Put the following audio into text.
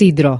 Isidro.